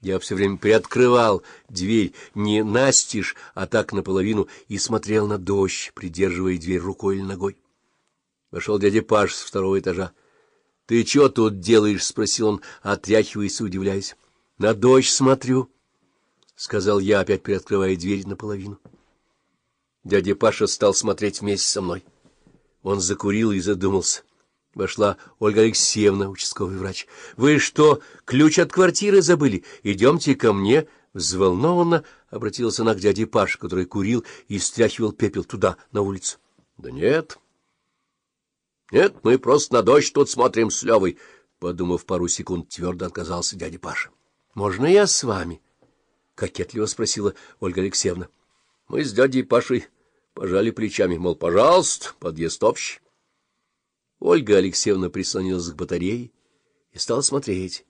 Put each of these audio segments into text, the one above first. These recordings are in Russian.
Я все время приоткрывал дверь не настежь, а так наполовину, и смотрел на дождь, придерживая дверь рукой или ногой. Вошел дядя Паш с второго этажа. — Ты что тут делаешь? — спросил он, отряхиваясь и удивляясь. — На дождь смотрю, — сказал я, опять приоткрывая дверь наполовину. Дядя Паша стал смотреть вместе со мной. Он закурил и задумался. Вошла Ольга Алексеевна, участковый врач. — Вы что, ключ от квартиры забыли? Идемте ко мне. Взволнованно обратилась она к дяде Паше, который курил и стряхивал пепел туда, на улицу. — Да нет. — Нет, мы просто на дождь тут смотрим с Левой. Подумав пару секунд, твердо отказался дядя Паша. — Можно я с вами? — кокетливо спросила Ольга Алексеевна. Мы с дядей Пашей пожали плечами, мол, пожалуйста, подъезд общий. Ольга Алексеевна прислонилась к батарее и стала смотреть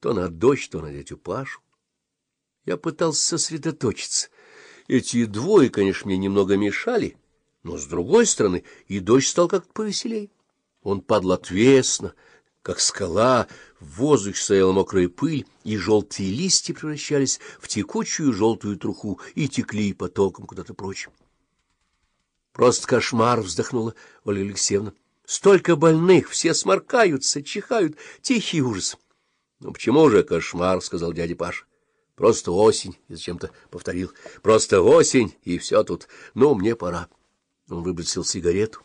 то на дождь, то на дядю Пашу. Я пытался сосредоточиться. Эти двое, конечно, мне немного мешали, но, с другой стороны, и дождь стал как-то повеселей. Он падал отвесно, как скала, в воздухе стояла мокрая пыль, и желтые листья превращались в текучую желтую труху и текли потоком куда-то прочь. — Просто кошмар! — вздохнула Ольга Алексеевна. Столько больных, все сморкаются, чихают, тихий ужас. — Ну почему же кошмар, — сказал дядя Паша. — Просто осень, и зачем-то повторил. — Просто осень, и все тут. Ну, мне пора. Он выбросил сигарету,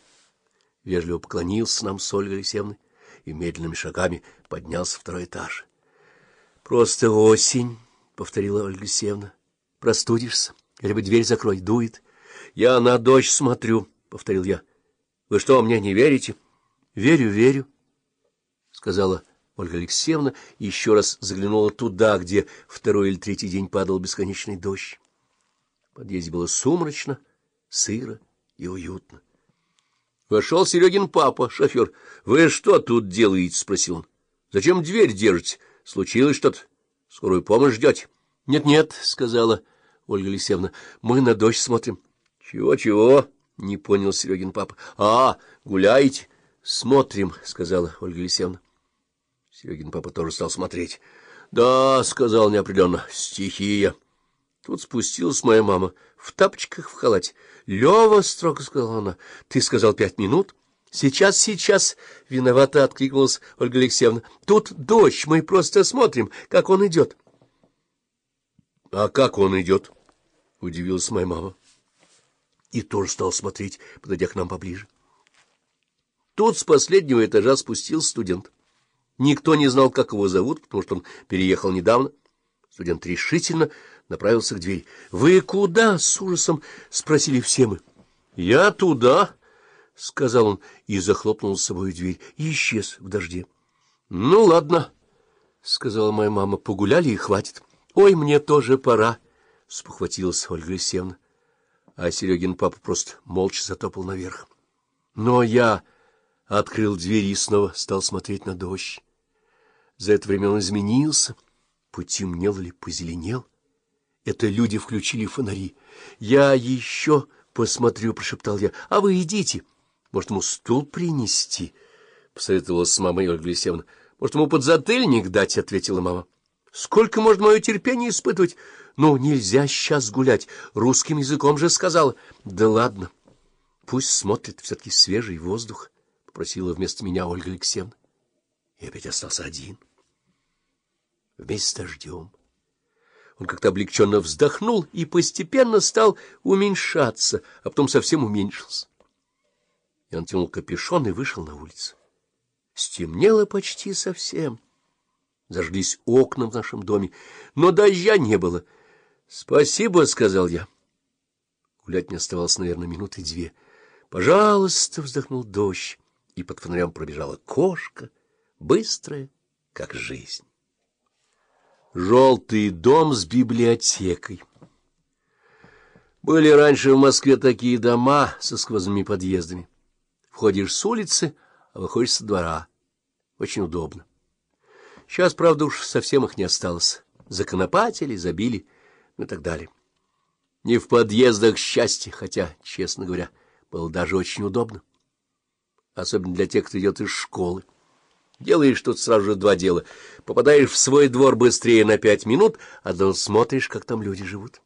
вежливо поклонился нам с Ольгой Алексеевной и медленными шагами поднялся второй этаж. — Просто осень, — повторила Ольга Алексеевна. — Простудишься, или бы дверь закрой, дует. — Я на дождь смотрю, — повторил я. Вы что, мне не верите? — Верю, верю, — сказала Ольга Алексеевна и еще раз заглянула туда, где второй или третий день падал бесконечный дождь. В подъезде было сумрачно, сыро и уютно. Вошел Серегин папа, шофер. — Вы что тут делаете? — спросил он. — Зачем дверь держите? Случилось что-то? Скорую помощь ждете? Нет, — Нет-нет, — сказала Ольга Алексеевна, — мы на дождь смотрим. Чего, — Чего-чего? — не понял Серегин папа. — А, гуляете? — Смотрим, — сказала Ольга Алексеевна. Серегин папа тоже стал смотреть. — Да, — сказал неопределенно, — стихия. Тут спустилась моя мама в тапочках в халате. — Лева, — строго сказала она, — ты сказал пять минут. — Сейчас, сейчас, — виновато откликнулась Ольга Алексеевна. — Тут дождь, мы просто смотрим, как он идет. — А как он идет? — удивилась моя мама и тоже стал смотреть, подойдя к нам поближе. Тут с последнего этажа спустил студент. Никто не знал, как его зовут, потому что он переехал недавно. Студент решительно направился к двери. — Вы куда? — с ужасом спросили все мы. — Я туда, — сказал он и захлопнул с собой дверь и исчез в дожде. — Ну, ладно, — сказала моя мама, — погуляли и хватит. — Ой, мне тоже пора, — спохватилась Ольга Алексеевна а Серегин папа просто молча затопал наверх. Но я открыл дверь и снова стал смотреть на дождь. За это время он изменился, потемнел или позеленел. Это люди включили фонари. Я еще посмотрю, — прошептал я, — а вы идите. Может, ему стул принести? — посоветовалась с мамой Ольга Алексеевна. — Может, ему подзатыльник дать? — ответила мама. — Сколько можно мое терпение испытывать? Ну, нельзя сейчас гулять, русским языком же сказала. Да ладно, пусть смотрит все-таки свежий воздух, — попросила вместо меня Ольга Алексеевна. И опять остался один. Вместе с дождем. Он как-то облегченно вздохнул и постепенно стал уменьшаться, а потом совсем уменьшился. И он тянул капюшон и вышел на улицу. Стемнело почти совсем. Зажглись окна в нашем доме, но дождя не было —— Спасибо, — сказал я. Гулять мне оставалось, наверное, минуты две. — Пожалуйста, — вздохнул дождь, и под фонарем пробежала кошка, быстрая, как жизнь. Желтый дом с библиотекой. Были раньше в Москве такие дома со сквозными подъездами. Входишь с улицы, а выходишь со двора. Очень удобно. Сейчас, правда, уж совсем их не осталось. Законопатили, забили — и так далее. Не в подъездах счастья, хотя, честно говоря, было даже очень удобно. Особенно для тех, кто идет из школы. Делаешь тут сразу же два дела. Попадаешь в свой двор быстрее на пять минут, а потом смотришь, как там люди живут.